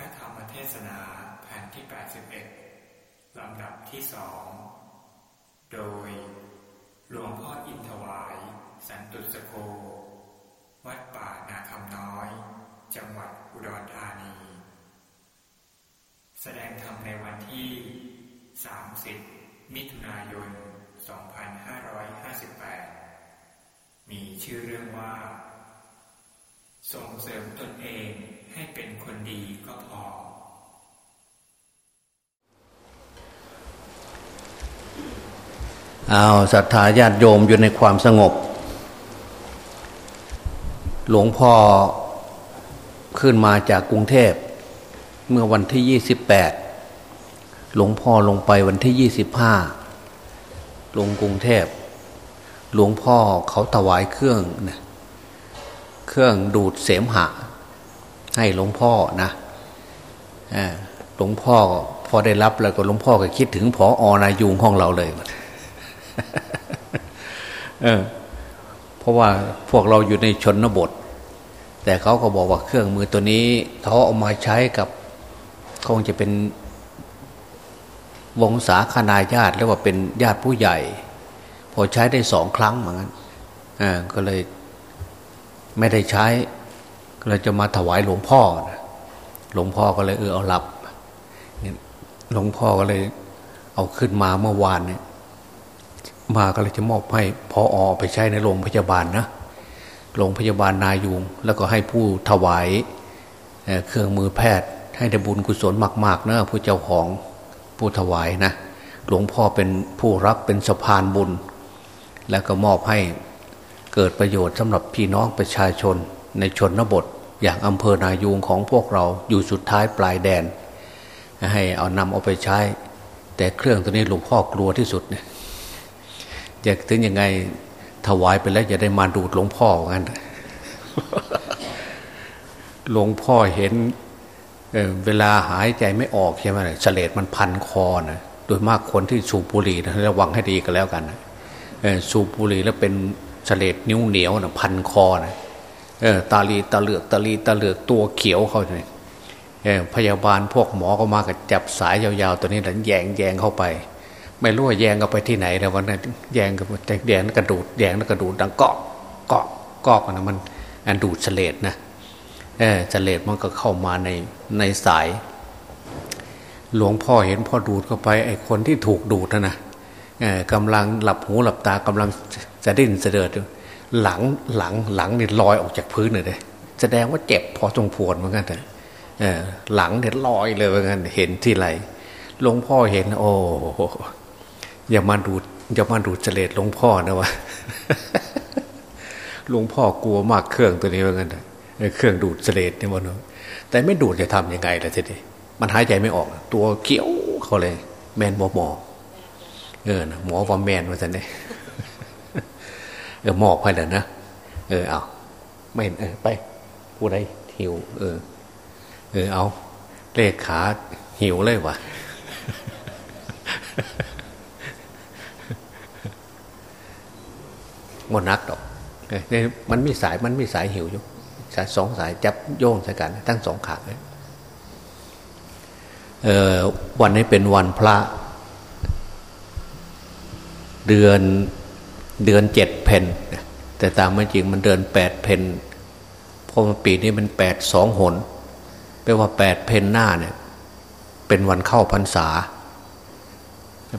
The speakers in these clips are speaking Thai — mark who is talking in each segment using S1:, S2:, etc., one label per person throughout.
S1: ระธรรมเทศนาแผ่นที่ 81 ลำดับที่สอง โดย หลวงพ่ออินทวาย สันตุสโก วัดป่านาคำน้อย จังหวัดอุดรธานี แสดงธรรมในวันที่ 30 มิถุนายน 2558 มีชื่อเรื่องว่า ส่งเสริมตนเองให้เป็นคนดีก็พอ
S2: เอาศรัทธาญาติโยมอยู่ในความสงบ หลวงพ่อขึ้นมาจากกรุงเทพ เมื่อวันที่ 28 หลวงพ่อลงไปวันที่ 25 ลงกรุงเทพ หลวงพ่อเขาถวายเครื่องนะ เครื่องดูดเสมหะ ให้หลวงพ่อนะหลวงพ่อพอได้รับแล้วก็หลวงพ่อก็คิดถึงพออนายุงของเราเลยเออเพราะว่าพวกเราอยู่ในชนบท แต่เขาก็บอกว่าเครื่องมือตัวนี้เขาเอามาใช้กับคงจะเป็นวงศาคณาญาติหรือว่าเป็นญาติผู้ใหญ่ พอใช้ได้สองครั้งเหมือนกันก็เลย ไม่ได้ใช้ก็เลยจะมาถวายหลวงพ่อ หลวงพ่อก็เลยเออเอาหลับหลวงพ่อก็เลย เอาขึ้นมาเมื่อวานเนี่ย มาก็เลยจะมอบให้พออไปใช้ในโรงพยาบาลนะโรงพยาบาลนายุงแล้วก็ให้ผู้ถวายเเครื่องมือแพทย์ ให้ได้บุญกุศลมาก ๆ นะผู้เจ้าของผู้ถวายนะหลวงพ่อเป็นผู้รับเป็นสะพานบุญ แล้วก็มอบให้ เกิดประโยชน์สำหรับพี่น้องประชาชนในชนบท อย่างอำเภอนายูงของพวกเราอยู่สุดท้ายปลายแดน ให้เอานำเอาไปใช้ แต่เครื่องตัวนี้หลวงพ่อกลัวที่สุดเนี่ยอยากถึงยังไงถวายไปแล้วจะได้มาดูดหลวงพ่อกันหลวงพ่อเห็นเเวลาหายใจไม่ออกใช่ไหมเฉลดมันพันคอนะโดยมากคนที่สูบบุหรี่นะระวังให้ดีกันแล้วกันนะสูบบุหรี่แล้วเป็น เฉลดนิ้วเหนียวนะพันคอนะเออตาลีตาเหลือกตาลีตาเหลือกตัวเขียวเขาเนี่ยพยาบาลพวกหมอก็มากับจับสายยาวๆตัวนี้แล้วแยงแยงเข้าไป ไม่รู้ว่าแยงกันไปที่ไหนแต่วันนั้นแยงกันแยงกระดูดแยงกระดูดดังเกาะเกาะเกาะนะมันอันดูดเฉลดนะเออเฉลดมันก็เข้ามาในในสาย หลวงพ่อเห็นพ่อดูดเข้าไปไอ้คนที่ถูกดูดนะนะกำลังหลับหูหลับตากำลัง จะดิ้นเสด็จหลังหลังหลังเนี่ยลอยออกจากพื้นเลยแสดงว่าเจ็บพอจงพวนเหมือนกันแต่หลังเนี่ยลอยเลยเหมือนกันเห็นที่ไรหลวงพ่อเห็น โอ้อย่ามาดูดอย่ามาดูดเจเลตหลวงพ่อนะวะหลวงพ่อกลัวมากเครื่องตัวนี้เหมือนกันเครื่องดูดเจเลตเนี่ยมันนี้แต่ไม่ดูดจะทํำยังไงล่ะทีนี้มันหายใจไม่ออก ตัวเขี้ยวเขาเลย แมนบอหมอเออหมอว่าแมนมาสันเนี่ย เออมอบให้แล้วนะเออเอาไม่เออไปผู้ใดหิว เออ เออเอาเลขขาหิวเลยวะงนักดอกเนี่ยมันมีสายมันมีสายหิวอยู่สายสองสายจับโยงใส่กันทั้งสองขาเลยเออวันนี้เป็นวันพระ เดือน เดือนเจ็ดเพนแต่ตามไม่จริงมันเดือนแปดเพนเพราะปีนี้มันแปดสองหนแปลว่าแปดเพนหน้าเนี่ย เป็นวันเข้าพรรษา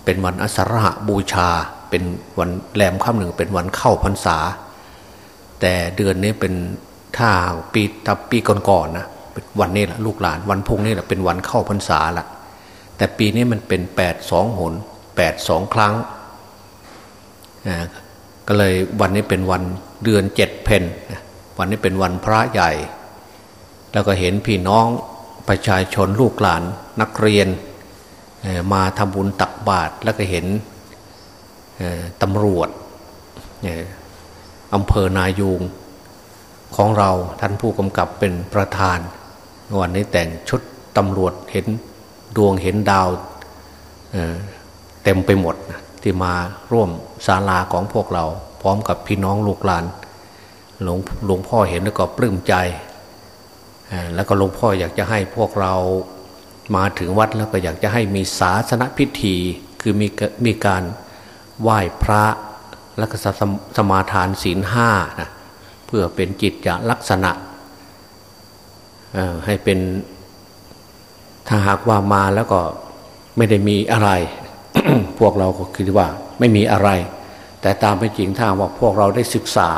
S2: เป็นวันอสรหบูชา เป็นวันแรมค่ำหนึ่ง เป็นวันเข้าพรรษา แต่เดือนนี้เป็นถ้าปีตับปีก่อนๆนนะวันนี้แหละลูกหลานวันพุ่งนี่แหละเป็นวันเข้าพรรษาละแต่ปีนี้มันเป็นแปดสองหนแปดสองครั้ง ก็เลยวันนี้เป็นวันเดือนเจ็ดเพนวันนี้เป็นวันพระใหญ่ แล้วก็เห็นพี่น้องประชาชนลูกหลานนักเรียนมาทำบุญตักบาตรแล้วก็เห็นตำรวจอำเภอนายูงของเราท่านผู้กำกับเป็นประธาน วันนี้แต่งชุดตำรวจเห็นดวงเห็นดาวเต็มไปหมด ที่มาร่วมศาลาของพวกเรา พร้อมกับพี่น้องลูกหลานหลวงหลวงพ่อเห็นแล้วก็ปลื้มใจ แล้วก็หลวงพ่ออยากจะให้พวกเรามาถึงวัดแล้วก็อยากจะให้มีศาสนพิธี คือมีมีการไหว้พระแล้วก็สสมาทานศีลห้านะเพื่อเป็นจิตจะลักษณะให้เป็นถ้าหากว่ามาแล้วก็ไม่ได้มีอะไร พวกเราก็คิดว่าไม่มีอะไร แต่ตามเป็นจริงถ้าว่าพวกเราได้ศึกษา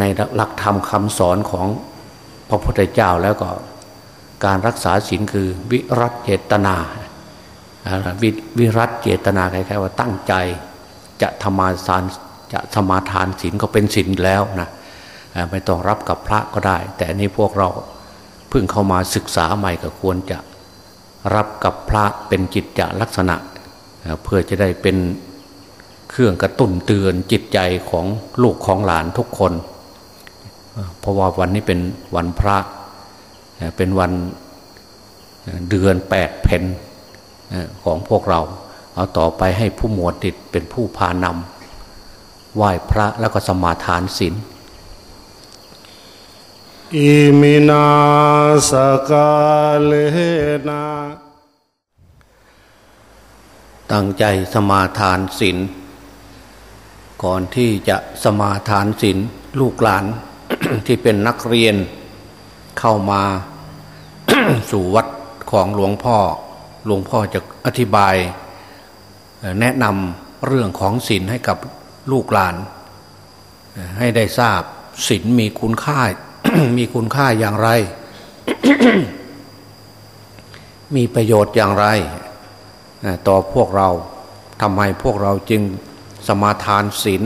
S2: ในหลักธรรมคำสอนของพระพุทธเจ้าแล้วก็การรักษาศีลคือวิรัตเจตนาวิวิรัตเจตนาคล้ายๆว่าตั้งใจจะธรรมาทานจะธรรมาทานศีลก็เป็นศีลแล้วนะไม่ต้องรับกับพระก็ได้ แต่นี้พวกเราเพิ่งเข้ามาศึกษาใหม่ก็ควรจะรับกับพระเป็นจิตจะลักษณะ เพื่อจะได้เป็นเครื่องกระตุ้นเตือนจิตใจของลูกของหลานทุกคน เพราะว่าวันนี้เป็นวันพระ เป็นวันเดือนแปดเพนของพวกเรา เอาต่อไปให้ผู้หมวดติดเป็นผู้พานำไหว้พระแล้วก็สมาทานศีล
S3: อิมินาสกาเลนา
S2: ตั้งใจสมาทานศีลก่อนที่จะสมาทานศีลลูกหลานที่เป็นนักเรียนเข้ามาสู่วัดของหลวงพ่อ หลวงพ่อจะอธิบายแนะนำเรื่องของศีลให้กับลูกหลาน ให้ได้ทราบศีลมีคุณค่า มีคุณค่าอย่างไร มีประโยชน์อย่างไร ต่อพวกเราทำไมพวกเราจึงสมาทานศีล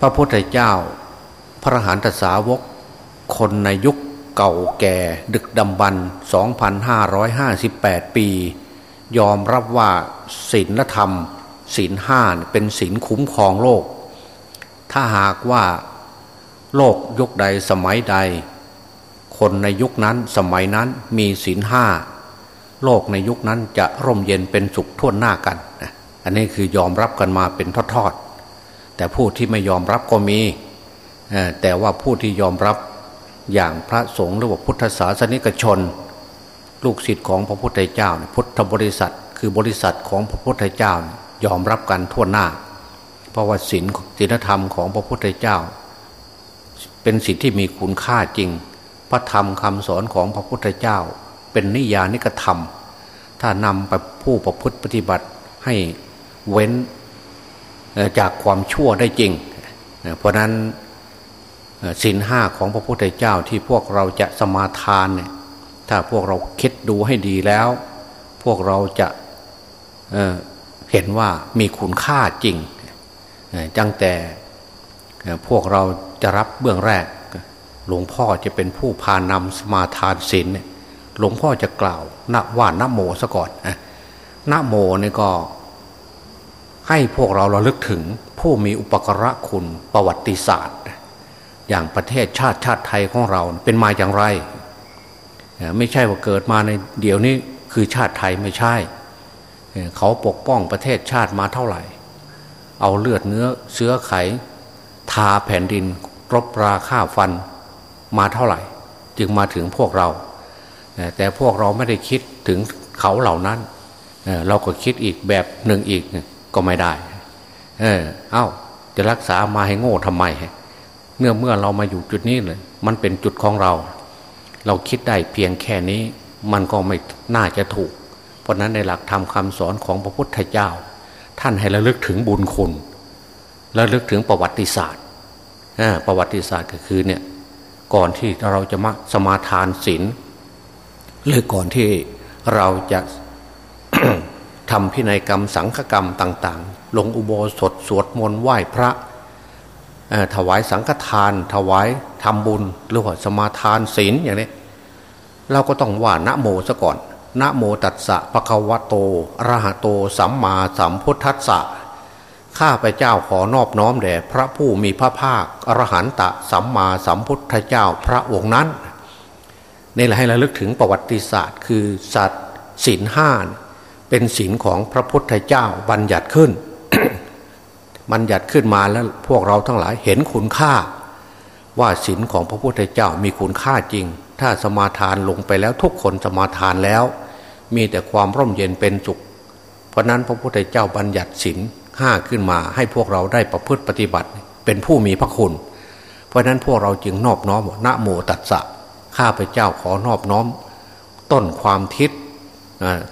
S2: พระพุทธเจ้า พระหันตสาวก คนในยุคเก่าแก่ดึกดำบรร2,558 ปี ยอมรับว่าศีลธรรมศีลห้าเป็นศีลคุ้มครองโลก ถ้าหากว่าโลกยุคใดสมัยใด คนในยุคนั้นสมัยนั้นมีศีลห้า โลกในยุคนั้นจะร่มเย็นเป็นสุขทั่วหน้ากัน อันนี้คือยอมรับกันมาเป็นทอดๆ แต่ผู้ที่ไม่ยอมรับก็มี แต่ว่าผู้ที่ยอมรับอย่างพระสงฆ์หรือว่าพุทธศาสนิกชน ลูกศิษย์ของพระพุทธเจ้า พุทธบริษัทคือบริษัทของพระพุทธเจ้ายอมรับกันทั่วหน้า เพราะว่าศีลศีลธรรมของพระพุทธเจ้า เป็นสิ่งที่มีคุณค่าจริง พระธรรมคำสอนของพระพุทธเจ้า เป็นนิยานิกธรรม ถ้านำไปผู้ประพฤติปฏิบัติให้เว้นจากความชั่วได้จริง เพราะนั้นศีลห้าของพระพุทธเจ้าที่พวกเราจะสมาทานเนี่ยถ้าพวกเราคิดดูให้ดีแล้ว พวกเราจะเเห็นว่ามีคุณค่าจริงจังแต่พวกเราจะรับเบื้องแรก หลวงพ่อจะเป็นผู้พานำสมาทานศีล หลวงพ่อจะกล่าวณว่านโมซะก่อนนโมนี่ก็ ให้พวกเราเราลึกถึงผู้มีอุปกระคุณประวัติศาสตร์ อย่างประเทศชาติชาติไทยของเราเป็นมาอย่างไร ไม่ใช่ว่าเกิดมาในเดี๋ยวนี้คือชาติไทยไม่ใช่ เขาปกป้องประเทศชาติมาเท่าไหร่ เอาเลือดเนื้อเชื้อไข ทาแผ่นดินรบราฆ่าฟันมาเท่าไหร่ จึงมาถึงพวกเรา แต่พวกเราไม่ได้คิดถึงเขาเหล่านั้นเราก็คิดอีกแบบหนึ่งอีกก็ไม่ได้ เออเอ้า จะรักษามาให้โง่ทำไมเมื่อเมื่อเรามาอยู่จุดนี้เลย มันเป็นจุดของเรา เราคิดได้เพียงแค่นี้ มันก็ไม่น่าจะถูก เพราะนั้นในหลักธรรมคาสอนของพระพุทธเจ้า ท่านให้ระลึกถึงบุญคุณระลึกถึงประวัติศาสตร์ประวัติศาสตร์ก็คือเนี่ย ก่อนที่เราจะมาสมาทานศีล หรือก่อนที่เราจะทำพินัยกรรมสังฆกรรมต่าง ๆ ลงอุโบสถสวดมนต์ไหว้พระถวายสังฆทาน ถวายทำบุญหรือว่าสมาทานศีลอย่างนี้เราก็ต้องว่านะโมซะก่อนนะโมตัสสะภะคะวะโตอะระหะโต สัมมาสัมพุทธัสสะข้าพเจ้าขอนอบน้อมแด่พระผู้มีพระภาคอรหันตะสัมมาสัมพุทธเจ้าพระองค์นั้น นี่แหละให้ระลึกถึงประวัติศาสตร์ คือสัตว์ศีลห้าเป็นศีลของพระพุทธเจ้าบัญญัติขึ้นมันหยัดขึ้นมาแล้วพวกเราทั้งหลายเห็นคุณค่า ว่าศีลของพระพุทธเจ้ามีคุณค่าจริง ถ้าสมาทานลงไปแล้วทุกคนสมาทานแล้ว มีแต่ความร่มเย็นเป็นสุข เพราะนั้นพระพุทธเจ้าบัญญัติศีลห้าขึ้นมา ให้พวกเราได้ประพฤติปฏิบัติเป็นผู้มีพระคุณ เพราะนั้นพวกเราจึงนอบน้อมนะโมตัสสะ ข้าพเจ้าขอนอบน้อม ต้นความคิด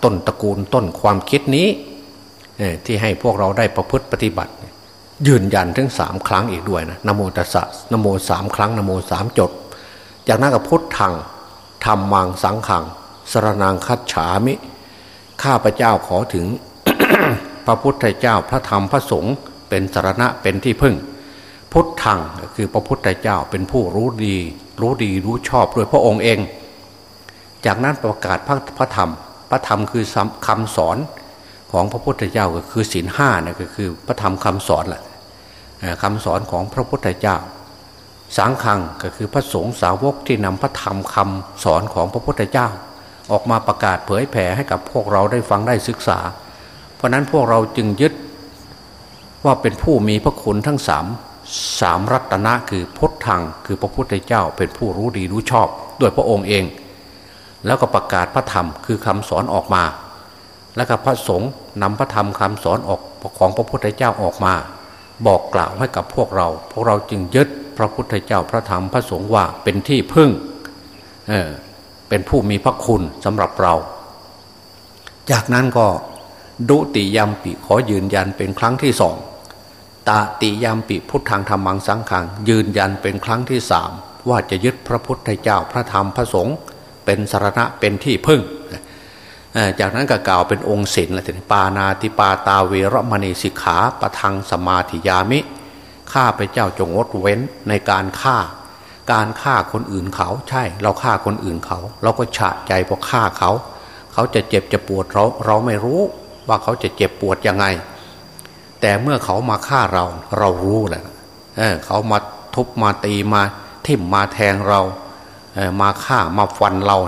S2: ต้นตระกูลต้นความคิดนี้ที่ให้พวกเราได้ประพฤติปฏิบัติ ยืนยันถึงสามครั้งอีกด้วยนะนโมตัสสะนโมสามครั้งนโมสามจดจากนั้นก็พุทธังธรรมังสังขังสรนางคัจฉามิ ข้าพเจ้าขอถึง พระพุทธเจ้าพระธรรมพระสงฆ์เป็นสารณะเป็นที่พึ่ง พุทธังคือพระพุทธเจ้าเป็นผู้รู้ดี รู้ดีรู้ชอบด้วยพระองค์เอง จากนั้นประกาศพระพระธรรม พระธรรมคือคำสอนของพระพุทธเจ้าก็คือศีลห้าเนี่ยก็คือพระธรรมคำสอนแหละคำสอนของพระพุทธเจ้า สังขังก็คือพระสงฆ์สาวกที่นำพระธรรมคำสอนของพระพุทธเจ้า ออกมาประกาศเผยแผ่ให้กับพวกเราได้ฟังได้ศึกษา เพราะนั้นพวกเราจึงยึดว่าเป็นผู้มีพระคุณทั้งสาม สามรัตนะคือพุทธังคือพระพุทธเจ้าเป็นผู้รู้ดีรู้ชอบด้วยพระองค์เอง แล้วก็ประกาศพระธรรมคือคำสอนออกมา แล้วก็พระสงฆ์นำพระธรรมคำสอนออกของพระพุทธเจ้าออกมา บอกกล่าวให้กับพวกเรา พวกเราจึงยึดพระพุทธเจ้าพระธรรมพระสงฆ์ว่าเป็นที่พึ่งเออเป็นผู้มีพระคุณสำหรับเรา จากนั้นก็ดุติยมปิขอยืนยันเป็นครั้งที่สอง ตาติยามปิพุทธังธรรมังสังขัง ยืนยันเป็นครั้งที่สามว่าจะยึดพระพุทธเจ้าพระธรรมพระสงฆ์เป็นสารณะเป็นที่พึ่ง จากนั้นก็กล่าวเป็นองค์ศีลละทีปานาติปาตาเวรมณีสิกขาปะทังสมาธิยามิข้าพเจ้าจงงดเว้นในการฆ่า การฆ่าคนอื่นเขาใช่ เราฆ่าคนอื่นเขา เราก็ฉะใจพราะฆ่าเขา เขาจะเจ็บจะปวดเราเราไม่รู้ว่าเขาจะเจ็บปวดยังไง แต่เมื่อเขามาฆ่าเราเรารู้แหละเเขามาทุบมาตีมาทิ่มมาแทงเราเมาฆ่ามาฟันเรา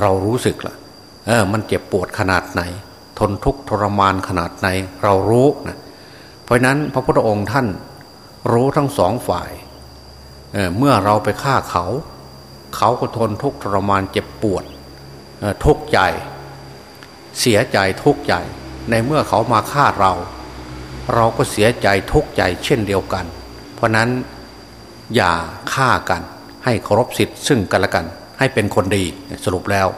S2: เรารู้สึกละเออ มันเจ็บปวดขนาดไหน ทนทุกข์ทรมานขนาดไหน เรารู้นะเพราะนั้นพระพุทธองค์ท่านรู้ทั้งสองฝ่ายเเมื่อเราไปฆ่าเขา เขาก็ทนทุกข์ทรมานเจ็บปวดทุกข์ใจ เสียใจทุกข์ใจ ในเมื่อเขามาฆ่าเรา เราก็เสียใจทุกข์ใจเช่นเดียวกัน เพราะนั้นอย่าฆ่ากัน ให้เคารพสิทธิ์ซึ่งกันและกัน ให้เป็นคนดีสรุปแล้ว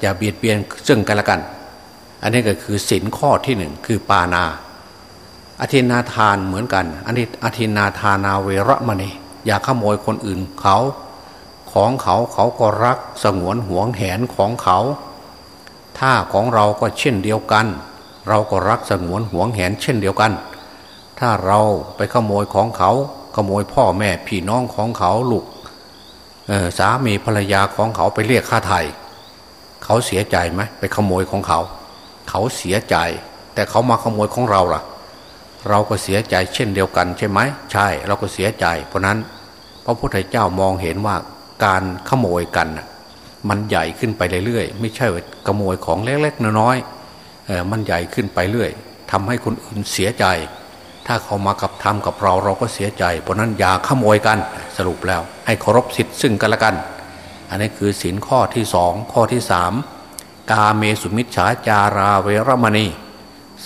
S2: อย่าเบียดเบียนซึ่งกันและกัน อันนี้ก็คือสินข้อที่หนึ่งคือปานาอธินาทานเหมือนกันอันนี้อธินาทานาเวรมณีอย่าขโมยคนอื่นเขาของเขาเขาก็รักสงวนห่วงแหนของเขา ถ้าของเราก็เช่นเดียวกัน เราก็รักสงวนหวงแหนเช่นเดียวกัน ถ้าเราไปขโมยของเขา ขโมยพ่อแม่พี่น้องของเขาลูกสามีภรรยาของเขาไปเรียกค่าไถ่เขาเสียใจไหมไปขโมยของเขา เขาเสียใจ แต่เขามาขโมยของเราล่ะ เราก็เสียใจเช่นเดียวกันใช่ไหมใช่เราก็เสียใจ เพราะนั้นพระพุทธเจ้ามองเห็นว่าการขโมยกันมันใหญ่ขึ้นไปเรื่อยๆไม่ใช่ขโมยของเล็กๆน้อยๆ มันใหญ่ขึ้นไปเรื่อยทำให้คนอื่นเสียใจ ถ้าเขามากับทำกับเราเราก็เสียใจ เพราะนั้นอย่าขโมยกันสรุปแล้ว ให้เคารพสิทธิ์ซึ่งกันและกัน อันนี้คือสินข้อที่สองข้อที่สามกาเมสุมิชฉาจาราเวรมณี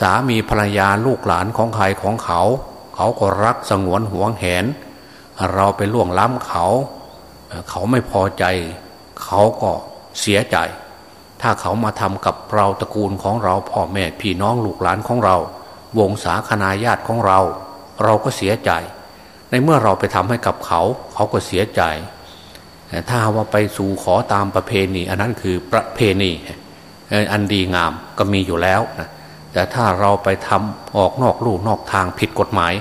S2: สามีภรรยาลูกหลานของใครของเขา เขาก็รักสงวนห่วงแหน เราไปล่วงล้ำเขา เขาไม่พอใจ เขาก็เสียใจ ถ้าเขามาทำกับเราตระกูลของเราพ่อแม่พี่น้องลูกหลานของเรา วงศาคณาญาติของเรา เราก็เสียใจ ในเมื่อเราไปทำให้กับเขา เขาก็เสียใจ ถ้าว่าไปสู่ขอตามประเพณี อันนั้นคือประเพณี อันดีงามก็มีอยู่แล้วนะแต่ถ้าเราไปทำออกนอกลู่นอกทางผิดกฎหมาย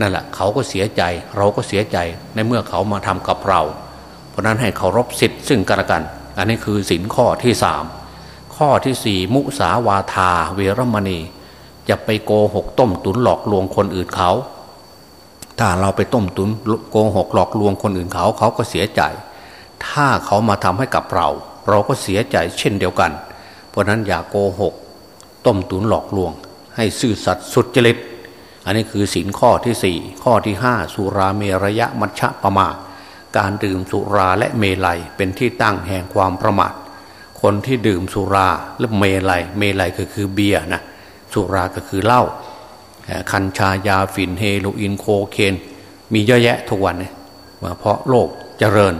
S2: นั่นแหละเขาก็เสียใจ เราก็เสียใจในเมื่อเขามาทำกับเรา เพราะนั้นให้เคารพสิทธิ์ซึ่งกันและกัน อันนี้คือสินข้อที่สามข้อที่สี่มุสาวาทาเวรมณีจะไปโกหกต้มตุนหลอกลวงคนอื่นเขา ถ้าเราไปต้มตุนโกหกหลอกลวงคนอื่นเขาเขาก็เสียใจ ถ้าเขามาทำให้กับเรา เราก็เสียใจเช่นเดียวกัน เพราะนั้นอย่าโกหก ต้มตุนหลอกลวง ให้ซื่อสัตย์สุดจริตอันนี้คือศีลข้อที่สี่ข้อที่ห้าสุราเมรยะมัชฌะปะมา การดื่มสุราและเมลัยเป็นที่ตั้งแห่งความประมาทคนที่ดื่มสุราและเมลัยเมลัยก็คือเบียร์นะสุราก็คือเหล้าคัญชายาฝิ่นเฮโรอีนโคเคน มีเยอะแยะทุกวันเนี่ยเพราะโลกเจริญ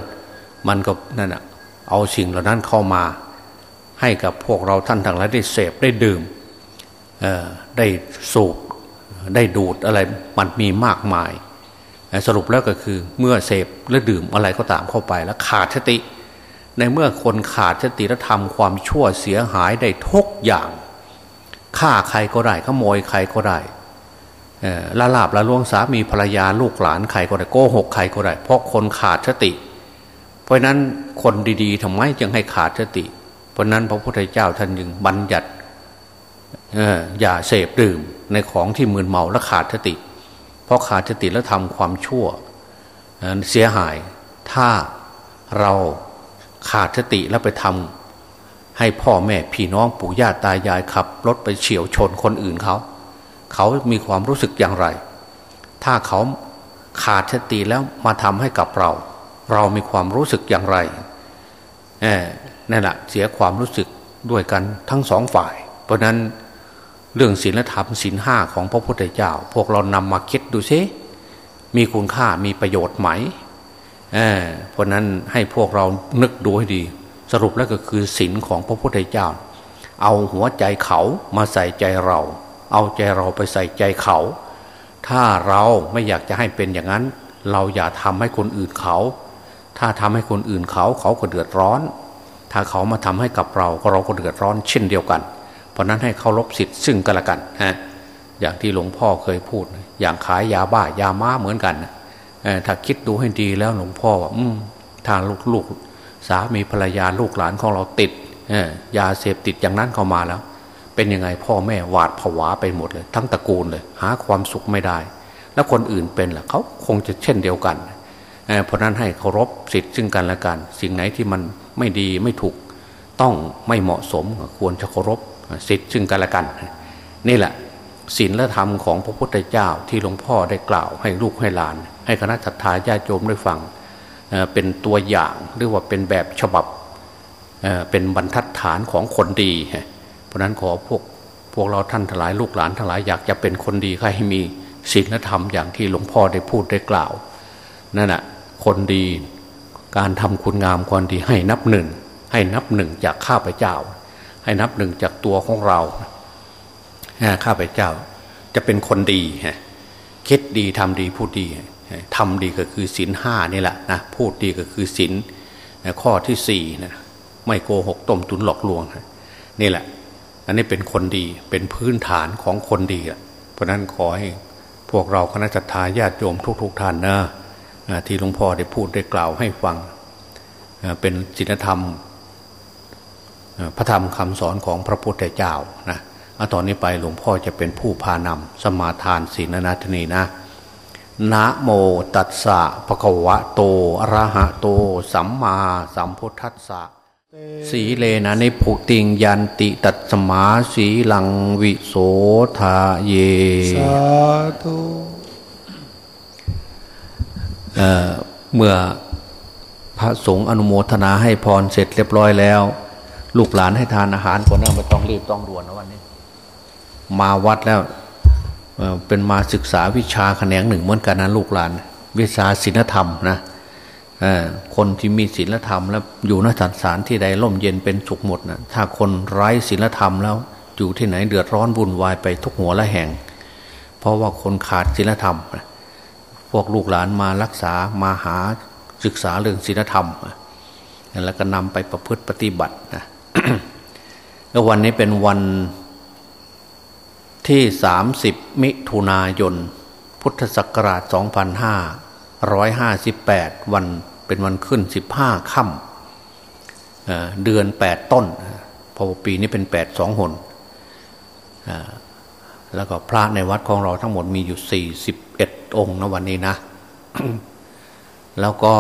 S2: มันก็นั่นอะเอาสิ่งเหล่านั้นเข้ามา ให้กับพวกเราท่านทั้งหลายได้เสพได้ดื่มได้สูบได้ดูดอะไรมันมีมากมาย สรุปแล้วก็คือเมื่อเสพและดื่มอะไรก็ตามเข้าไปแล้วขาดสติ ในเมื่อคนขาดสติและทำความชั่วเสียหายได้ทุกอย่างฆ่าใครก็ได้ขโมยใครก็ได้ละลาบละล่วงสามีภรรยาลูกหลานใครก็ได้โกหกใครก็ได้ เพราะคนขาดสติ เพราะนั้นคนดีๆทำไมจึงให้ขาดสติ เพราะนั้นพระพุทธเจ้าท่านจึงบัญญัติอย่าเสพดื่มในของที่มึนเมาและขาดสติ พราะขาดสติแล้วทำความชั่วเสียหาย ถ้าเราขาดสติแล้วไปทำให้พ่อแม่พี่น้องปู่ย่าตายายขับรถไปเฉียวชนคนอื่นเขา เขามีความรู้สึกอย่างไร ถ้าเขาขาดสติแล้วมาทำให้กับเรา เรามีความรู้สึกอย่างไรนั่นแหละเสียความรู้สึกด้วยกันทั้งสองฝ่าย เพราะนั้นเรื่องศีลธรรมศีลห้าของพระพุทธเจ้า พวกเรานำมาคิด ดูซิมีคุณค่ามีประโยชน์ไหมเเพราะนั้นให้พวกเรานึกดูให้ดี สรุปแล้วก็คือศีลของพระพุทธเจ้า เอาหัวใจเขามาใส่ใจเรา เอาใจเราไปใส่ใจเขา ถ้าเราไม่อยากจะให้เป็นอย่างนั้น เราอย่าทำให้คนอื่นเขา ถ้าทำให้คนอื่นเขาเขาก็เดือดร้อน ถ้าเขามาทำให้กับเราก็เราก็เดือดร้อนเช่นเดียวกัน เพราะนั้นให้เคารพสิทธิ์ซึ่งกันและกันฮะ อย่างที่หลวงพ่อเคยพูด อย่างขายยาบ้ายาม้าเหมือนกันถ้าคิดดูให้ดีแล้วหลวงพ่อว่าอืมถ้าลูกลูกสามีภรรยาลูกหลานของเราติดยาเสพติดอย่างนั้นเข้ามาแล้ว เป็นยังไงพ่อแม่หวาดผวาไปหมดเลย ทั้งตระกูลเลย หาความสุขไม่ได้ แล้วคนอื่นเป็นล่ะเขาคงจะเช่นเดียวกันเพราะนั้นให้เคารพสิทธิ์ซึ่งกันและกัน สิ่งไหนที่มันไม่ดีไม่ถูกต้องไม่เหมาะสมควรจะเคารพสิทธิ์ซึ่งกันและกัน นี่แหละ ศีลและธรรมของพระพุทธเจ้าที่หลวงพ่อได้กล่าวให้ลูกให้หลาน ให้คณะทาญาติโยมได้ฟังเป็นตัวอย่างหรือว่าเป็นแบบฉบับเป็นบรรทัดฐานของคนดี เพราะนั้นขอพวกพวกเราท่านทั้งหลายลูกหลานทั้งหลายอยากจะเป็นคนดีใครให้มีศีลและธรรมอย่างที่หลวงพ่อได้พูดได้กล่าวนั่นแหะคนดีการทำคุณงามความดีให้นับหนึ่งให้นับหนึ่งจากข้าพเจ้า ให้นับหนึ่งจากตัวของเรา ข้าพเจ้าจะเป็นคนดีคิดดีทำดีพูดดีทำดีก็คือศีลห้านี่แหละนะพูดดีก็คือศีลข้อที่สี่นะไม่โกหกต้มตุนหลอกลวงนี่แหละ อันนี้เป็นคนดีเป็นพื้นฐานของคนดีเพราะนั้นขอให้พวกเราคณะทาญาติโยมทุก ๆทท่านนะที่หลวงพ่อได้พูดได้กล่าวให้ฟังเป็นศีลธรรม พระธรรมคำสอนของพระพุทธเจ้านะ อาตอนนี้ไปหลวงพ่อจะเป็นผู้พานำสมาทานศีลนาทนีนะนะโมตัสสะภะคะวะโตอะระหะโต สัมมาสัมพุทธัสสะสีเลนะนิพุติงยันติตัตสมาสีลังวิโสทาเยสาธุเมื่อพระสงฆ์อนุโมทนาให้พรเสร็จเรียบร้อยแล้ว ลูกหลานให้ทานอาหารคนนั้นไม่ต้องรีบต้องด่วนนะวันนี้ มาวัดแล้วเป็นมาศึกษาวิชาแขนงหนึ่งเหมือนกันนะลูกหลาน วิชาศีลธรรมนะคนที่มีศีลธรรมแล้วอยู่นสถานที่ใดร่มเย็นเป็นสุขหมดนะถ้าคนไร้ศีลธรรมแล้วอยู่ที่ไหนเดือดร้อนวุ่นวายไปทุกหัวละแห่ง เพราะว่าคนขาดศีลธรรม พวกลูกหลานมารักษามาหาศึกษาเรื่องศีลธรรม แล้วก็นำไปประพฤติปฏิบัตินะแล้ววันนี้เป็นวัน ที่สามสิบมิถุนายน พุทธศักราชสองพันห้าร้อยห้าสิบแปดวันเป็นวันขึ้นสิบห้าค่ำเดือนแปดต้นพอปีนี้เป็นแปดสองหน แล้วก็พระในวัดของเราทั้งหมดมีอยู่สี่สิบเอ็ดองค์นะวันนี้นะ แล้วก็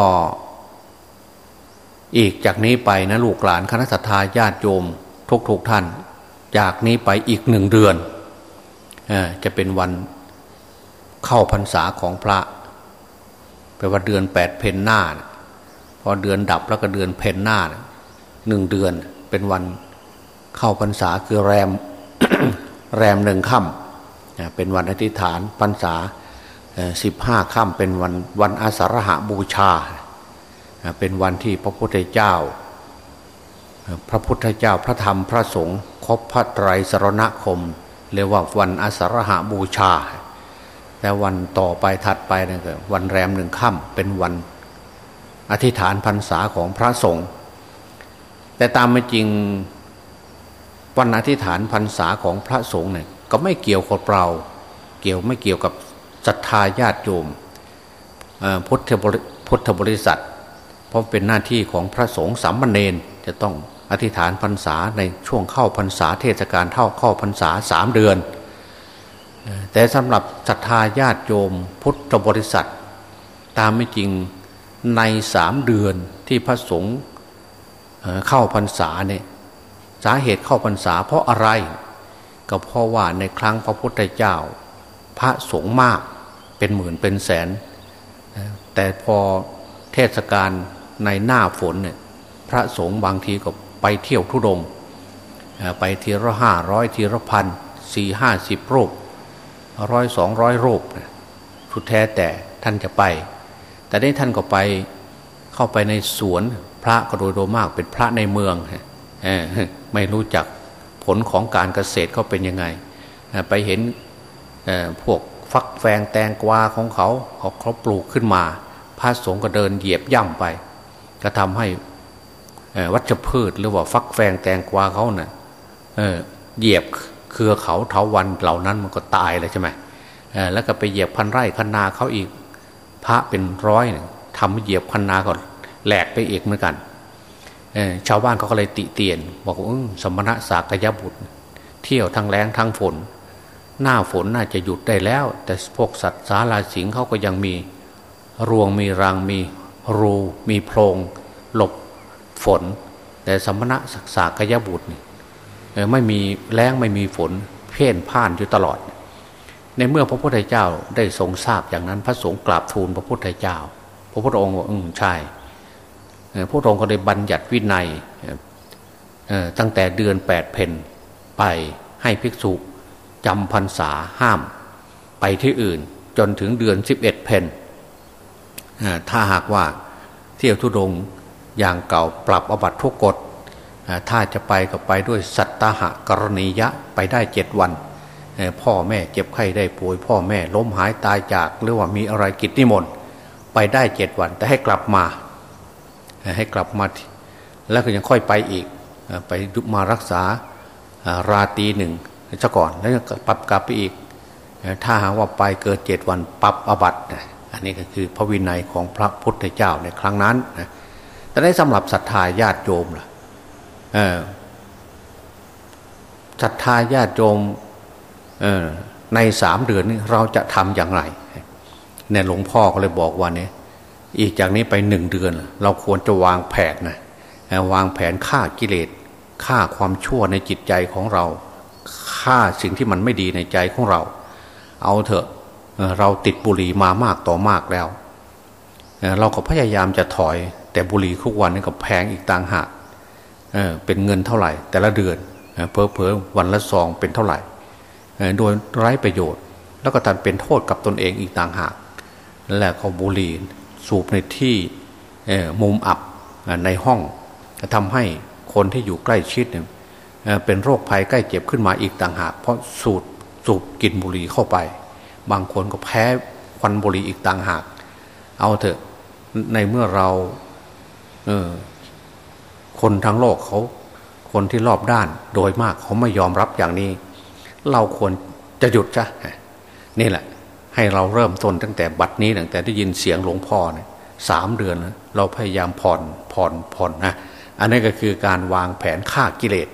S2: อีกจากนี้ไปนะลูกหลานคณะสัตยาญาติโยมทุกทุกท่าน จากนี้ไปอีกหนึ่งเดือน จะเป็นวันเข้าพรรษาของพระแปลว่าเดือนแปดเพนหน้านะพอเดือนดับแล้วก็เดือนเพนหน้าหนึ่งเดือนเป็นวันเข้าพรรษาคือแรม แรมหนึ่งค่ำเป็นวันอธิษฐานพรรษาสิบห้าค่ำเป็นวันวันอาสาฬหาบูชา เป็นวันที่พระพุทธเจ้า พระพุทธเจ้าพระธรรมพระสงฆ์ครบพระไตรสรณคม เรียกว่าวันอาสาฬหาบูชา แต่วันต่อไปถัดไปนั่นก็วันแรมหนึ่งค่ำเป็นวันอธิษฐานพรรษาของพระสงฆ์แต่ตามไม่จริงวันอธิษฐานพรรษาของพระสงฆ์เนี่ยก็ไม่เกี่ยวกับเราเกี่ยวไม่เกี่ยวกับศรัทธาญาติโยมพุทธบริษัท เพราะเป็นหน้าที่ของพระสงฆ์สามเณรจะต้อง อธิษฐานพรรษาในช่วงเข้าพรรษาเทศกาลเท่าเข้าพรรษาสามเดือน แต่สำหรับศรัทธาญาติโยมพุทธบริษัท ตามไม่จริงในสามเดือนที่พระสงฆ์เข้าพรรษาเนี่ยสาเหตุเข้าพรรษาเพราะอะไร ก็เพราะว่าในครั้งพระพุทธเจ้า พระสงฆ์มากเป็นหมื่นเป็นแสน แต่พอเทศกาลในหน้าฝนเนี่ยพระสงฆ์บางทีก็ ไปเที่ยวทุดงไปทีละห้าร้อยทีละพันสี่ห้าสิบรูปร้อยสองร้อยรูปสุดแท้แต่ท่านจะไป แต่ได้ท่านก็ไปเข้าไปในสวนพระก็โดยโดยมากเป็นพระในเมืองไม่รู้จักผลของการเกษตรเขาเป็นยังไง ไปเห็นพวกฟักแฟงแตงกวาของเขาเขาเขาปลูกขึ้นมา พระสงฆ์ก็เดินเหยียบย่ำไป ก็ทำให้ วัชพืชหรือว่าฟักแฟงแตงกวาเขาเนะ่ยเหยียบเครือเขาเถาวันเหล่านั้นมันก็ตายเลยใช่ไหมแล้วก็ไปเหยียบพันไร่พันนาเขาอีก พระเป็นร้อยทำเหยียบพันนาก็แหลกไปอีกเหมือนกันชาวบ้านเขาก็เลยติเตียน บอกว่าสมณะสากยบุตร เที่ยวทั้งแรงทั้งฝน หน้าฝนน่าจะหยุดได้แล้ว แต่พวกสัตว์สาราสิงเขาก็ยังมีรวงมีรังมีรูมีโพรงหลบ ฝน แต่สมณะสากยบุตรไม่มีแรงไม่มีฝน เพ่นพ่านอยู่ตลอด ในเมื่อพระพุทธเจ้าได้ทรงทราบอย่างนั้นพระสงฆ์กราบทูลพระพุทธเจ้า พระพุทธองค์ว่าอืมใช่พระองค์ก็ได้บัญญัติวินัยตั้งแต่เดือนแปดเพนไปให้ภิกษุจำพรรษาห้าม ไปที่อื่นจนถึงเดือนสิบเอ็ดเพนถ้าหากว่าเที่ยวทุดง อย่างเก่าปรับอบัตทุกกฎถ้าจะไปก็ไปด้วยสัตตหะกรณียะไปได้เจ็ดวัน พ่อแม่เจ็บไข้ได้ป่วย พ่อแม่ล้มหายตายจากหรือว่ามีอะไรกิจนิมนต์ไปได้เจ็ดวัน แต่ให้กลับมา ให้กลับมาแล้วก็ยังค่อยไปอีก ไปยุมารักษาราตีหนึ่งซะก่อนแล้วก็ปรับกลับไปอีก ถ้าหากว่าไปเกิดเจ็ดวันปรับอบัตอันนี้ก็คือพระวินัยของพระพุทธเจ้าในครั้งนั้นนะ แต่ได้สำหรับศรัทธาญาติโยมล่ะศรัทธาญาติโยมในสามเดือนนี้เราจะทำอย่างไรเนี่ยหลวงพ่อก็เลยบอกว่าเนี่ยอีกจากนี้ไปหนึ่งเดือน เราควรจะวางแผนนะวางแผนฆ่ากิเลสฆ่าความชั่วในจิตใจของเราฆ่าสิ่งที่มันไม่ดีในใจของเรา เอาเถอะเราติดบุหรี่มามากต่อมากแล้ว เราก็พยายามจะถอย แต่บุหรี่ทุกวันนี่ก็แพงอีกต่างหากเป็นเงินเท่าไหร่ แต่ละเดือนเพอเพอวันละซองเป็นเท่าไหร่โดยไร้ประโยชน์ แล้วก็ทันเป็นโทษกับตนเองอีกต่างหากและเขาบุหรี่สูบในที่มุมอับในห้องทำให้คนที่อยู่ใกล้ชิดเนี่ยเป็นโรคภัยใกล้เจ็บขึ้นมาอีกต่างหาก เพราะสูดสูบกินบุหรี่เข้าไป บางคนก็แพ้ควันบุหรี่อีกต่างหาก เอาเถอะในเมื่อเรา เออ คนทั้งโลกเขา คนที่รอบด้านโดยมากเขาไม่ยอมรับอย่างนี้ เราควรจะหยุดจ้ะนี่แหละ ให้เราเริ่มต้นตั้งแต่บัดนี้ตั้งแต่ได้ยินเสียงหลวงพ่อเนี่ยสามเดือนนะเราพยายามผ่อนผ่อนผ่อนนะอันนี้ก็คือการวางแผนฆ่ากิเลส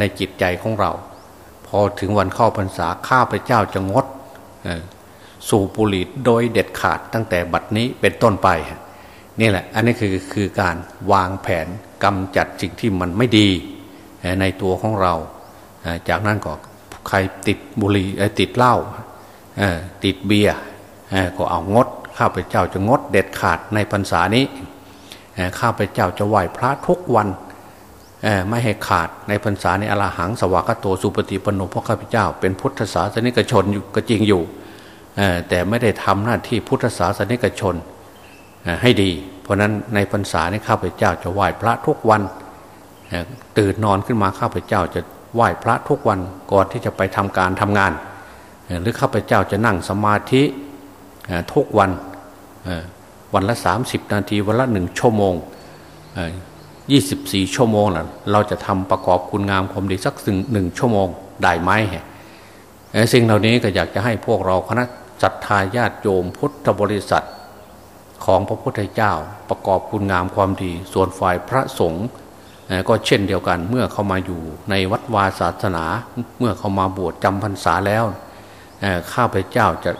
S2: ในจิตใจของเรา พอถึงวันเข้าพรรษาข้าพเจ้าจะงดสูบบุหรี่โดยเด็ดขาดตั้งแต่บัดนี้เป็นต้นไป นี่แหละ อันนี้คือคือการวางแผนกำจัดสิ่งที่มันไม่ดีในตัวของเรา จากนั้นก็ใครติดบุหรี่ติดเหล้าติดเบียร์ก็เอางด ข้าพเจ้าจะงดเด็ดขาดในพรรษานี้ ข้าพเจ้าจะไหว้พระทุกวันไม่ให้ขาดในพรรษาในอรหังสวากาโตสุปฏิปโนพราะข้าพเจ้า เป็นพุทธศาสนิกชนอยู่ก็จริงอยู่ แต่ไม่ได้ทำหน้าที่พุทธศาสนิกชน ให้ดี เพราะนั้นในพรรษานี้ข้าพเจ้าจะไหว้พระทุกวันตื่นนอนขึ้นมาข้าพเจ้าจะไหว้พระทุกวันก่อนที่จะไปทำการทำงาน หรือข้าพเจ้าจะนั่งสมาธิทุกวันวันละ 30 นาทีวันละหนึ่งชั่วโมง24 ชั่วโมงล่ะเราจะทำประกอบคุณงามความดีสักหนึ่งชั่วโมงได้ไหมสิ่งเหล่านี้ก็อยากจะให้พวกเราคณะศรัทธาญาติโยมพุทธบริษัท ของพระพุทธเจ้าประกอบคุณงามความดี ส่วนฝ่ายพระสงฆ์ก็เช่นเดียวกันเมื่อเข้ามาอยู่ในวัดวาศาสนา เมื่อเข้ามาบวชจำพรรษาแล้วข้าพเจ้าจะ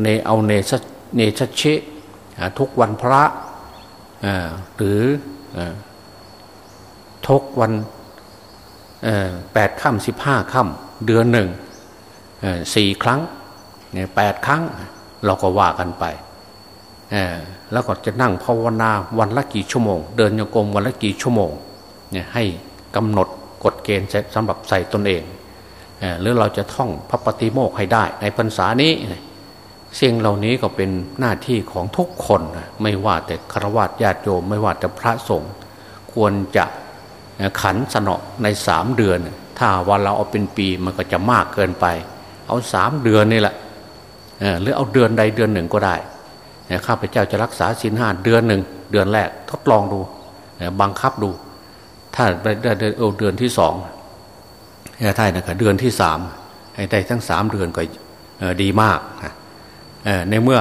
S2: เนเอาเนชเนชเชทุกวันพระหรือทุกวันแปดค่ำสิบห้าค่ำเดือนหนึ่งสี่ครั้งแปดครั้งเราก็ว่ากันไป แล้วก็จะนั่งภาวนาวันละกี่ชั่วโมง เดินโยกมวันละกี่ชั่วโมงเนี่ยให้กำหนดกฎเกณฑ์สำหรับใส่ตนเองหรือเราจะท่องพระปฏิโมกให้ได้ ในพรรษานี้สิ่งเหล่านี้ก็เป็นหน้าที่ของทุกคนไม่ว่าแต่ฆราวาสญาติโยม ไม่ว่าแต่พระสงฆ์ควรจะขันสนอในสามเดือน ถ้าวันเราเอาเป็นปีมันก็จะมากเกินไป เอาสามเดือนนี่แหละหรือเอาเดือนใดเดือนหนึ่งก็ได้ ข้าพเจ้าจะรักษาศีลห้าเดือนหนึ่งเดือนแรกทดลองดูบังคับดู ถ้าได้เดือนที่สองได้นะครับเดือนที่สามให้ได้ทั้งสามเดือนก็ดีมากในเมื่อ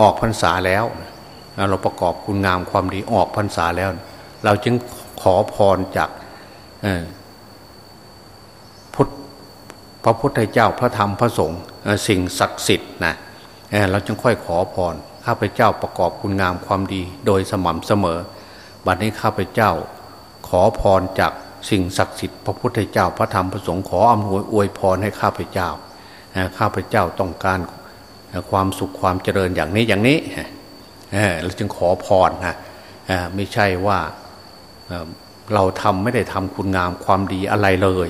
S2: ออกพรรษาแล้ว เราประกอบคุณงามความดีออกพรรษาแล้ว เราจึงขอพรจากพุทธพระพุทธเจ้าพระธรรมพระสงฆ์สิ่งศักดิ์สิทธิ์นะเราจึงค่อยขอพร ข้าพเจ้าประกอบคุณงามความดีโดยสม่ำเสมอ บัดนี้ข้าพเจ้า ขอพรจากสิ่งศักดิ์สิทธิ์พระพุทธเจ้าพระธรรมพระสงฆ์ขออำนวยอวยพรให้ข้าพเจ้าข้าพเจ้าต้องการความสุขความเจริญอย่างนี้อย่างนี้เราจึงขอพรนะไม่ใช่ว่าเราทำไม่ได้ทำคุณงามความดีอะไรเลย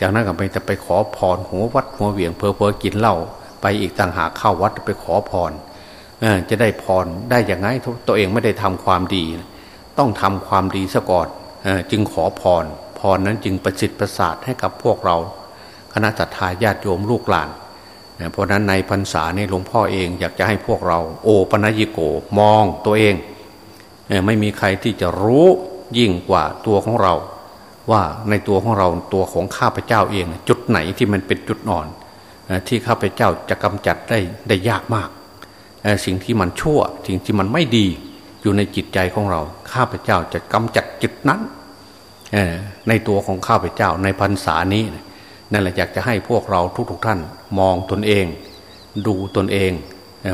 S2: จากนั้นก็ไปจะไปขอพรหัววัดหัวเหวี่ยงเพอเพอกินเหล้าไปอีกต่างหากเข้าวัดไปขอพร จะได้พรได้อย่างไงตัวเองไม่ได้ทำความดี ต้องทำความดีซะก่อนจึงขอพรพรนั้นจึงประสิทธิ์ประสาทให้กับพวกเรา คณะสัตยาญาติโยมลูกหลานเพราะนั้นในพรรษานี่หลวงพ่อเองอยากจะให้พวกเรา โอปนัญิโกมองตัวเอง ไม่มีใครที่จะรู้ยิ่งกว่าตัวของเรา ว่าในตัวของเราตัวของข้าพเจ้าเอง จุดไหนที่มันเป็นจุดอ่อน ที่ข้าพเจ้าจะกำจัดได้ได้ยากมาก สิ่งที่มันชั่ว สิ่งที่มันไม่ดีอยู่ในจิตใจของเรา ข้าพเจ้าจะกำจัดจุดนั้นในตัวของข้าพเจ้าในพรรษานี้นั่นแหละอยากจะให้พวกเราทุกๆทท่านมองตนเอง ดูตนเอง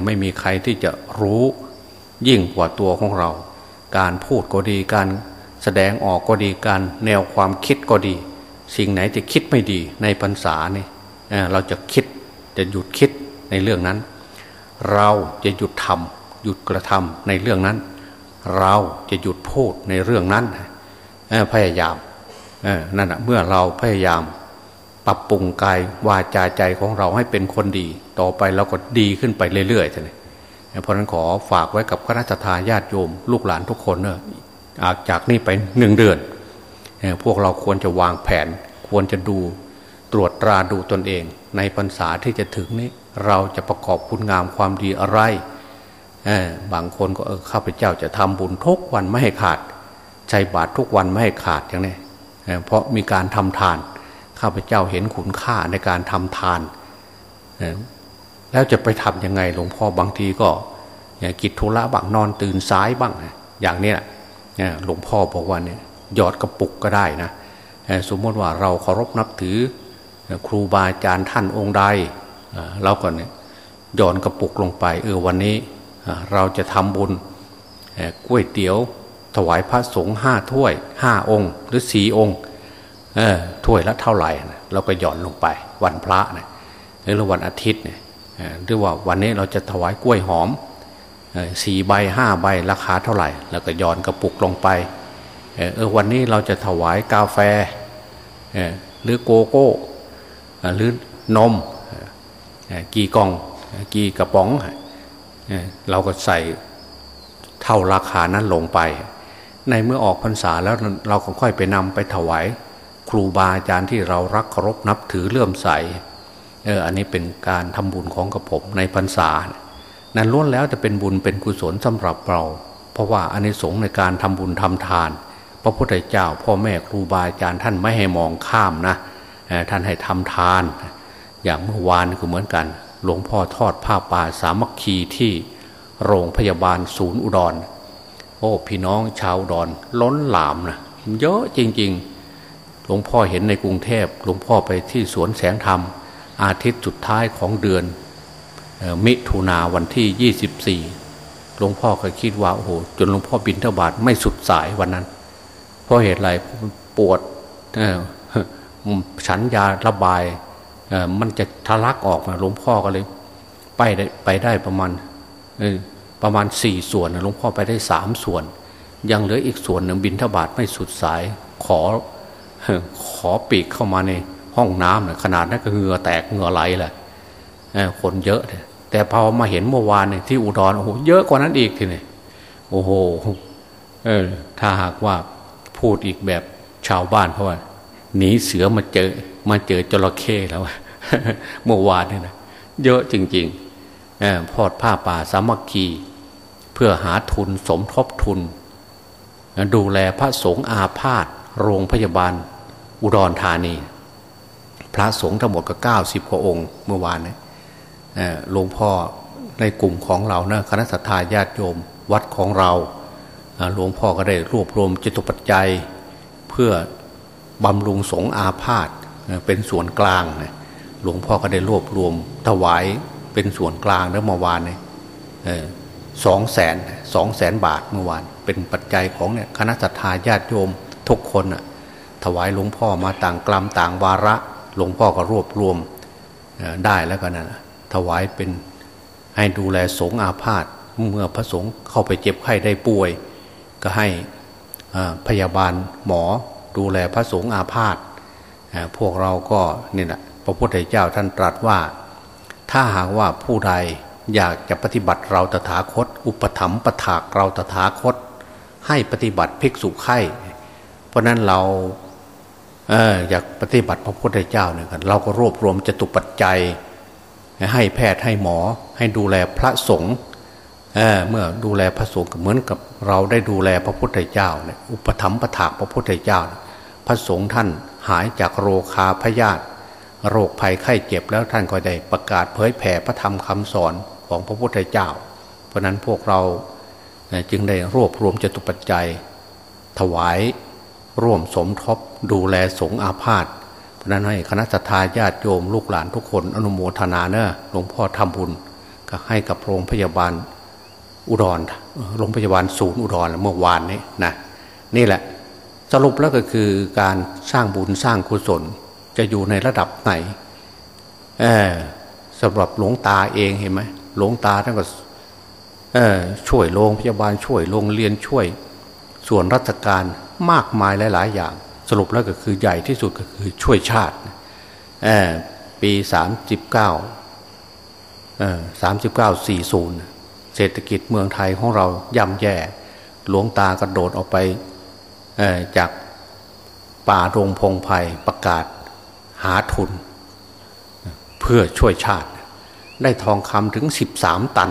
S2: ไม่มีใครที่จะรู้ยิ่งกว่าตัวของเรา การพูดก็ดีการแสดงออกก็ดีการแนวความคิดก็ดี สิ่งไหนที่คิดไม่ดีในพรรษาเนี่ยเราจะคิดจะหยุดคิดในเรื่องนั้น เราจะหยุดทำหยุดกระทำในเรื่องนั้น เราจะหยุดพูดในเรื่องนั้นพยายามนั่นแหะเมื่อเราพยายามปรับปรุงกายวาจาใจของเราให้เป็นคนดี ต่อไปเราก็ดีขึ้นไปเรื่อยๆท่านเพราะนั้นขอฝากไว้กับคณะทาญาติโยม ลูกหลานทุกคนเนอะจากนี้ไปหนึ่งเดือน พวกเราควรจะวางแผน ควรจะดูตรวจตราดูตนเอง ในพรรษาที่จะถึงนี้ เราจะประกอบคุณงามความดีอะไรบางคนก็เออข้าพเจ้าจะทำบุญทุกวันไม่ให้ขาดใจบาตรทุกวันไม่ให้ขาดอย่างนี้เพราะมีการทำทาน ข้าพเจ้าเห็นคุณค่าในการทำทาน แล้วจะไปทำยังไงหลวงพ่อบางทีก็กิจธุระบางนอนตื่นสายบ้างอย่างนี้หลวงพ่อบอกว่าเนี่ยยอดกระปุกก็ได้นะสมมติว่าเราเคารพนับถือครูบาอาจารย์ท่านองค์ใด เราก็เนี่ยย้อนกระปุกลงไป เออวันนี้เราจะทำบุญก๋วยเตี๋ยว ถวายพระสงฆ์ห้าถ้วยห้าองค์ หรือสี่องค์ถ้วยละเท่าไหร่เราก็หย่อนลงไป วันพระนะหรือวันอาทิตย์เนี่ยหรือว่าวันนี้เราจะถวายกล้วยหอมสี่ใบห้าใบราคาเท่าไหร่ แล้วก็ย้อนกระปุกลงไปเออวันนี้เราจะถวายกาแฟหรือโกโก้หรือนม กี่กล่องกี่กระป๋อง เราก็ใส่เท่าราคานั้นลงไป ในเมื่อออกพรรษาแล้วเราก็ค่อยไปนำไปถวายครูบาอาจารย์ที่เรารักเคารพนับถือเลื่อมใสเอออันนี้เป็นการทำบุญของกระผมในพรรษา นั้นล้วนแล้วจะเป็นบุญเป็นกุศลสำหรับเรา เพราะว่าอันนี้สงในการทำบุญทำทาน พระพุทธเจ้า พ่อแม่ครูบาอาจารย์ท่านไม่ให้มองข้ามนะท่านให้ทำทาน อย่างเมื่อวานก็เหมือนกัน หลวงพ่อทอดผ้าป่าสามัคคีที่โรงพยาบาลศูนย์อุดร โอ้พี่น้องชาวอุดรล้นหลามนะเยอะจริง ๆ หลวงพ่อเห็นในกรุงเทพหลวงพ่อไปที่สวนแสงธรรม อาทิตย์สุดท้ายของเดือนมิถุนาวันที่ 24 หลวงพ่อก็คิดว่าโอ้โหจนหลวงพ่อบินทบาทไม่สุดสายวันนั้น เพราะเหตุไรปวดฉันยาระบาย มันจะทะลักออกมาหลวงพ่อก็เลย ไปได้ไปได้ประมาณประมาณสี่ส่วนหลวงพ่อไปได้สามส่วน ยังเหลืออีกส่วนหนึ่งบินทบาทไม่สุดสาย ขอขอปีกเข้ามาในห้องน้ำนะขนาดนั้นก็เหงื่อแตกเหงื่อไหลแหละคนเยอะ แต่พอมาเห็นเมื่อวานเนี่ยที่อุดรโอ้โหเยอะกว่านั้นอีกทีนี่โอ้โหเออถ้าหากว่าพูดอีกแบบชาวบ้านเพราะว่าหนีเสือมาเจอมาเจอจระเข้แล้ว เมื่อวานเนี่ยนะเยอะจริงๆพอดผ้าป่าสามัคคี เพื่อหาทุนสมทบทุน ดูแลพระสงฆ์อาพาธโรงพยาบาลอุดรธานี พระสงฆ์ทั้งหมดก็เก้าสิบกว่าองค์เมื่อวานเนี้หลวงพ่อในกลุ่มของเรานะคณะสัตยาญาติโยมวัดของเราหลวงพ่อก็ได้รวบรวมจิตปัจจัย เพื่อบำรุงสงฆ์อาพาธเป็นส่วนกลาง หลวงพ่อก็ได้รวบรวมถวายเป็นส่วนกลางแล้วเมื่อวานเนี่ยสองแสนสองแสนบาทเมื่อวาน เป็นปัจจัยของเนี่ยคณะสัตยาญาติโยมทุกคนอะถวายหลวงพ่อมาต่างกลัมต่างวาระ หลวงพ่อก็รวบรวมได้แล้วก็นั่นถวายเป็นให้ดูแลสงอาพาธเมื่อพระสงฆ์เข้าไปเจ็บไข้ได้ป่วย ก็ให้พยาบาลหมอดูแลพระสงฆ์อาพาธพวกเราก็นี่แหละ พระพุทธเจ้าท่านตรัสว่า ถ้าหากว่าผู้ใดอยากจะปฏิบัติเราตถาคต อุปถัมภ์ปถากเราตถาคต ให้ปฏิบัติภิกษุไข่เพราะนั้นเราเอออยากปฏิบัติพระพุทธเจ้าเนี่ยกันเราก็รวบรวมจตุปัจจัย ให้แพทย์ให้หมอ ให้ดูแลพระสงฆ์เเมื่อดูแลพระสงฆ์เหมือนกับเราได้ดูแลพระพุทธเจ้าเนี่ยอุปถัมภ์ปถากพระพุทธเจ้า พระสงฆ์ท่านหายจากโรคาพยาธิ โรคภัยไข้เจ็บแล้วท่านก็ได้ประกาศเผยแผ่พระธรรมคำสอนของพระพุทธเจ้า เพราะนั้นพวกเราจึงได้รวบรวมจตุปัจจัย ถวายร่วมสมทบดูแลสงอาพาธเพราะนั้นให้คณะทาญาติโยมลูกหลานทุกคนอนุโมทนาเนอะหลวงพ่อทำบุญก็ให้กับโรงพยาบาลอุดรโรงพยาบาลศูนย์อุดรเมื่อวานนี้นะนี่แหละสรุปแล้วก็คือการสร้างบุญสร้างกุศล จะอยู่ในระดับไหนสำหรับหลวงตาเองเห็นไหมหลวงตาท่านก็ช่วยโรงพยาบาลช่วยโรงเรียนช่วย ส่วนราชการมากมายหลาย ๆ อย่าง สรุปแล้วก็คือใหญ่ที่สุดก็คือช่วยชาติปีสามสิบเก้าสามสิบเก้าสี่ศูนย์เศรษฐกิจเมืองไทยของเราย่ำแย่ หลวงตากระโดดออกไปจากป่าโรงพงไพ่ประกาศ หาทุน เพื่อช่วยชาติ ได้ทองคำถึงสิบสามตัน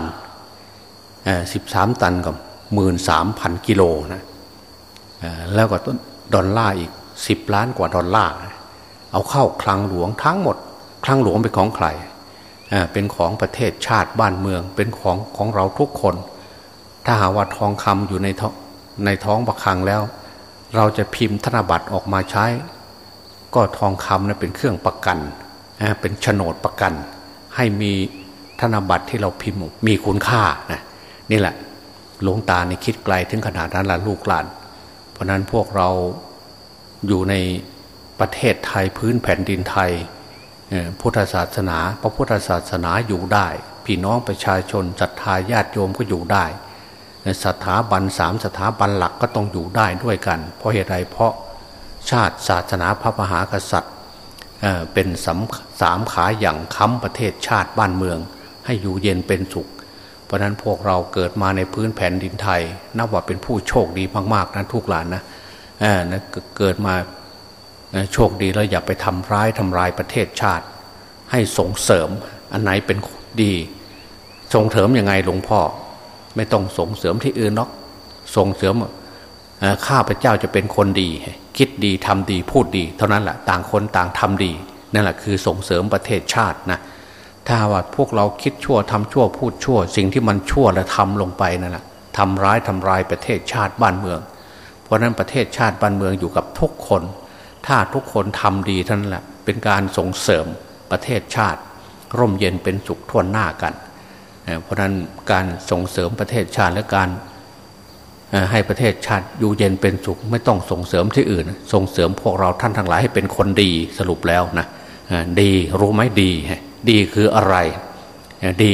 S2: สิบสามตันกับหมื่นสามพันกิโลนะแล้วก็ดอลลาร์อีกสิบล้านกว่าดอลลาร์ เอาเข้าคลังหลวงทั้งหมด คลังหลวงเป็นของใครเป็นของประเทศชาติบ้านเมือง เป็นของของเราทุกคน ถ้าหาว่าทองคำอยู่ในในท้องประคังแล้ว เราจะพิมพ์ธนบัตรออกมาใช้ ก็ทองคำนะเป็นเครื่องประกัน เป็นโฉนดประกัน ให้มีธนบัตรที่เราพิมพ์มีคุณค่านะนี่แหละหลวงตาในคิดไกลถึงขนาดนั้นละลูกหลาน เพราะนั้นพวกเราอยู่ในประเทศไทยพื้นแผ่นดินไทยพุทธศาสนา พระพุทธศาสนาอยู่ได้พี่น้องประชาชนศรัทธาญาติโยมก็อยู่ได้สถาบันสามสถาบันหลักก็ต้องอยู่ได้ด้วยกัน เพราะเหตุใดเพราะ ชาติศาสนาพระมหากษัตริย์เป็นสามสามขาอย่างค้ำประเทศชาติบ้านเมือง ให้อยู่เย็นเป็นสุข เพราะนั้นพวกเราเกิดมาในพื้นแผ่นดินไทย นับว่าเป็นผู้โชคดีมากๆนะทุกหลานนะนะเกิดมาโชคดีแล้วอย่าไปทำร้ายทำลายประเทศชาติ ให้ส่งเสริมอันไหนเป็นดีส่งเสริมยังไงหลวงพ่อ ไม่ต้องส่งเสริมที่อื่นหรอกส่งเสริม ข้าพเจ้าจะเป็นคนดี คิดดีทำดีพูดดี เท่านั้นแหละต่างคนต่างทำดี นั่นแหละคือส่งเสริมประเทศชาตินะถ้าว่าพวกเราคิดชั่วทำชั่วพูดชั่ว สิ่งที่มันชั่วและทำลงไปนั่นแหละทำร้ายทำลายประเทศชาติบ้านเมือง เพราะนั้นประเทศชาติบ้านเมืองอยู่กับทุกคน ถ้าทุกคนทำดีท่านแหละเป็นการส่งเสริมประเทศชาติ ร่มเย็นเป็นสุขทั่วหน้ากัน เพราะนั้นการส่งเสริมประเทศชาติและการ ให้ประเทศชาติอยู่เย็นเป็นสุข ไม่ต้องส่งเสริมที่อื่น ส่งเสริมพวกเราท่านทั้งหลายให้เป็นคนดีสรุปแล้วนะดีรู้ไหมดี ดีคืออะไร ดี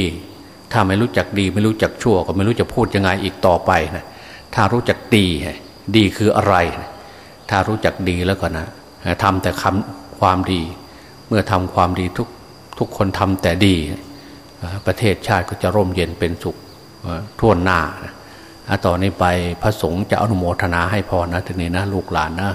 S2: ถ้าไม่รู้จักดี ไม่รู้จักชั่ว ก็ไม่รู้จะพูดยังไงอีกต่อไปนะถ้ารู้จักดี ดีคืออะไร ถ้ารู้จักดีแล้วก็นะทำแต่คำความดี เมื่อทำความดีทุกทุกคนทำแต่ดี ประเทศชาติก็จะร่มเย็นเป็นสุขทั่วหน้า ต่อนนี้ไปพระสงฆ์จะอนุโมทนาให้พรนะทีนี้นะลูกหลานนะ